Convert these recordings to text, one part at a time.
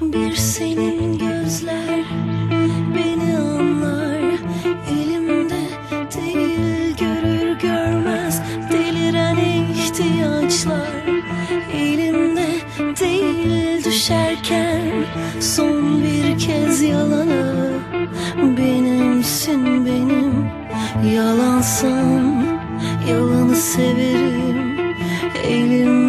Bir senin gözler beni anlar. Elimde değil görür görmez Deliren ihtiyaçlar. Elimde değil düşerken Son bir kez yalana. Benimsin benim Yalansan yalanı severim. Elimde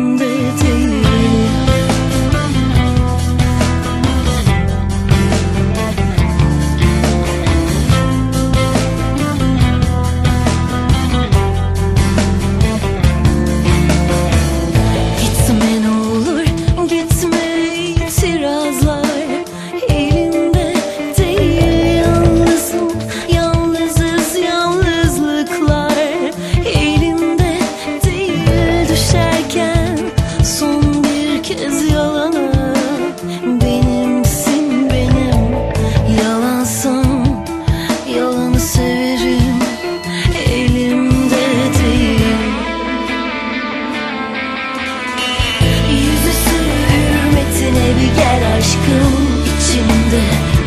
gel aşkım içimde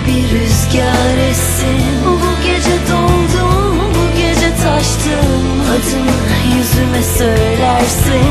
bir rüzgar essin Bu gece doldum bu gece taştım. Adımı yüzüme söylersin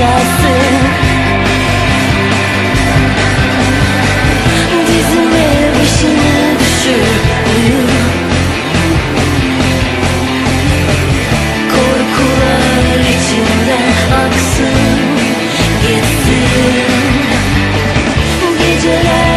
rüzgarsın Dizime Korkular içimden aksın gitsin. Geceler